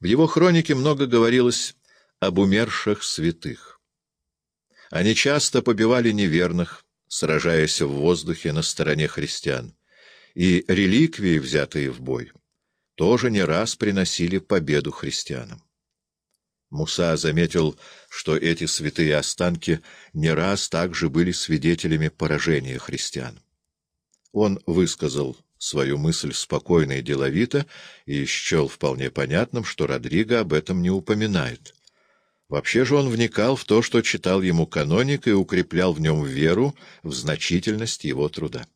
В его хронике много говорилось об умерших святых. Они часто побивали неверных, сражаясь в воздухе на стороне христиан, и реликвии, взятые в бой, тоже не раз приносили победу христианам. Муса заметил, что эти святые останки не раз также были свидетелями поражения христиан. Он высказал свою мысль спокойно и деловито и счел вполне понятным, что Родриго об этом не упоминает. Вообще же он вникал в то, что читал ему каноник, и укреплял в нем веру в значительность его труда.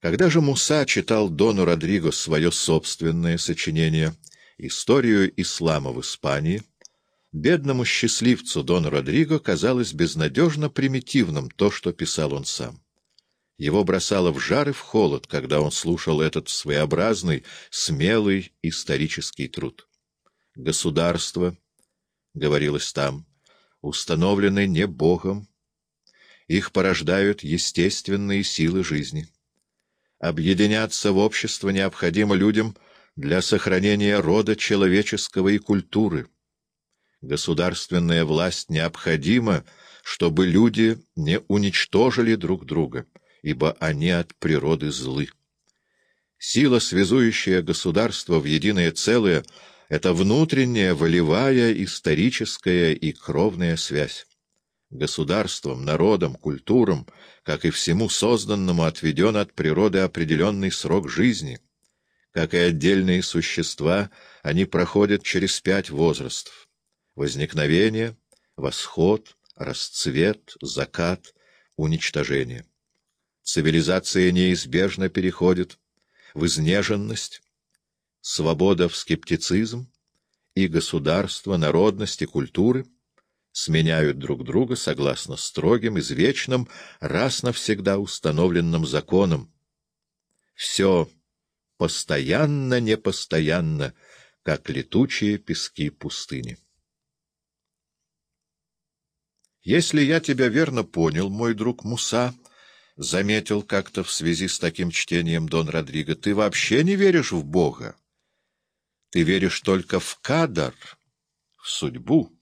Когда же Муса читал Дону Родриго свое собственное сочинение «Историю ислама в Испании», бедному счастливцу Дону Родриго казалось безнадежно примитивным то, что писал он сам. Его бросало в жар и в холод, когда он слушал этот своеобразный, смелый исторический труд. «Государство», — говорилось там, — «установлены не Богом. Их порождают естественные силы жизни. Объединяться в общество необходимо людям для сохранения рода человеческого и культуры. Государственная власть необходима, чтобы люди не уничтожили друг друга» ибо они от природы злы. Сила, связующая государство в единое целое, — это внутренняя, волевая, историческая и кровная связь. Государством, народом, культурам, как и всему созданному, отведен от природы определенный срок жизни. Как и отдельные существа, они проходят через пять возрастов. Возникновение, восход, расцвет, закат, уничтожение. Цивилизация неизбежно переходит в изнеженность, свобода в скептицизм, и государство, народность и культуры сменяют друг друга согласно строгим, извечным, раз навсегда установленным законам. Все постоянно-непостоянно, как летучие пески пустыни. Если я тебя верно понял, мой друг Муса, — заметил как-то в связи с таким чтением Дон Родриго, — ты вообще не веришь в Бога. Ты веришь только в кадар, в судьбу.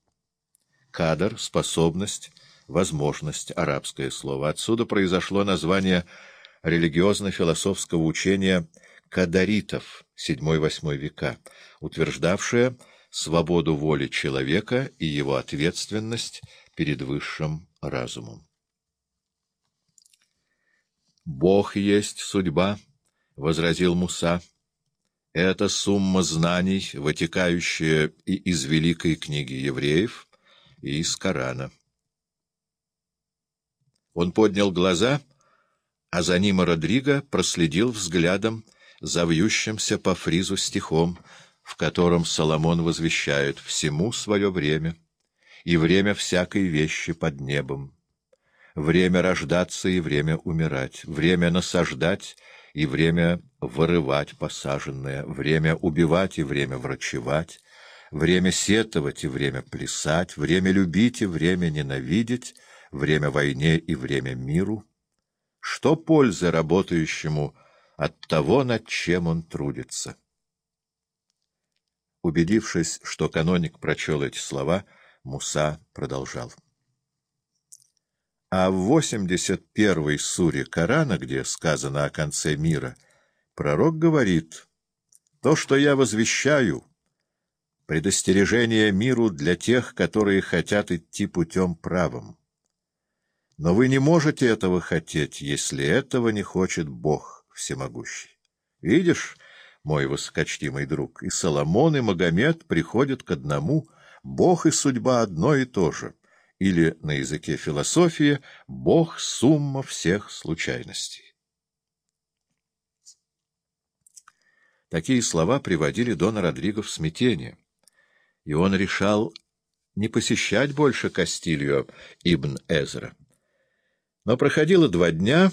Кадар — способность, возможность, арабское слово. Отсюда произошло название религиозно-философского учения кадаритов VII-VIII века, утверждавшее свободу воли человека и его ответственность перед высшим разумом. — Бог есть судьба, — возразил Муса. — Это сумма знаний, вытекающая и из великой книги евреев, и из Корана. Он поднял глаза, а за ним Родриго проследил взглядом за вьющимся по фризу стихом, в котором Соломон возвещает «всему свое время» и время всякой вещи под небом время рождаться и время умирать, время насаждать и время вырывать посаженное, время убивать и время врачевать, время сетовать и время плясать, время любить и время ненавидеть, время войне и время миру. Что пользы работающему от того, над чем он трудится? Убедившись, что каноник прочел эти слова, Муса продолжал. А в 81-й суре Корана, где сказано о конце мира, пророк говорит, «То, что я возвещаю, предостережение миру для тех, которые хотят идти путем правым. Но вы не можете этого хотеть, если этого не хочет Бог всемогущий. Видишь, мой высокочтимый друг, и Соломон, и Магомед приходят к одному, Бог и судьба одно и то же» или, на языке философии, Бог — сумма всех случайностей. Такие слова приводили Дона Родриго в смятение, и он решал не посещать больше Кастилью Ибн Эзра. Но проходило два дня,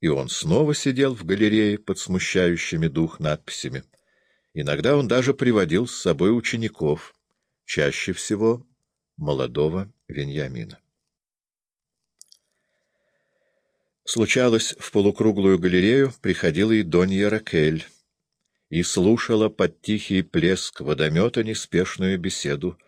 и он снова сидел в галерее под смущающими дух надписями. Иногда он даже приводил с собой учеников, чаще всего молодого Веньямина. Случалось, в полукруглую галерею приходила и Донья Ракель, и слушала под тихий плеск водомета неспешную беседу